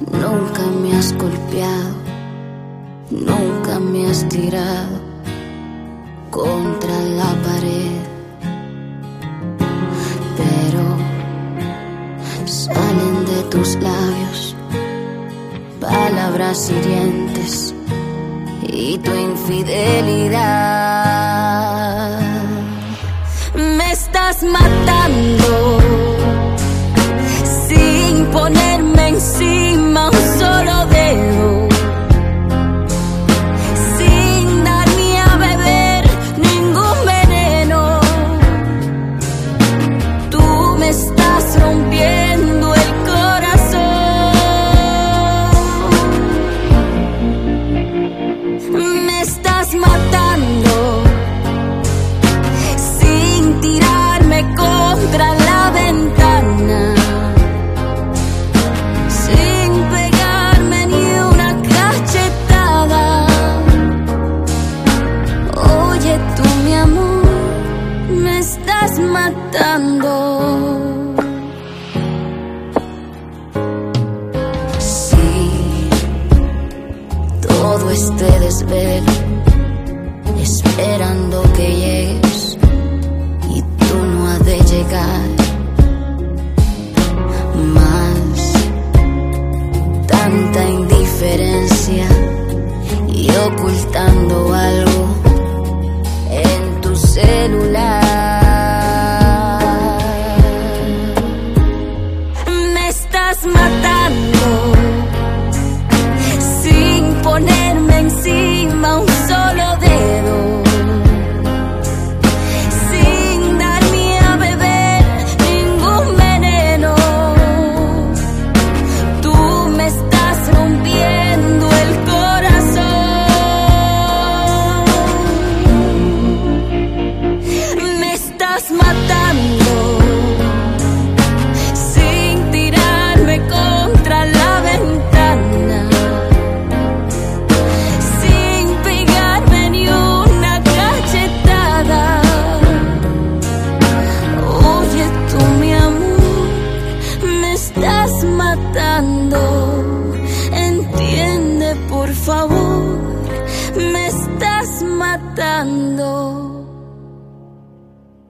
Nunca me has golpeado, nunca me has tirado contra la pared. Pero salen de tus labios palabras hirientes y tu infidelidad. Me estás matando matando. Sí, todo este desvelo, esperando que llegues y tú no has de llegar. Más tanta indiferencia y ocultando algo estás matando sin ponerme encima un solo dedo. Sin darme a beber ningún veneno. Tú me estás rompiendo el corazón. Me estás matando matando.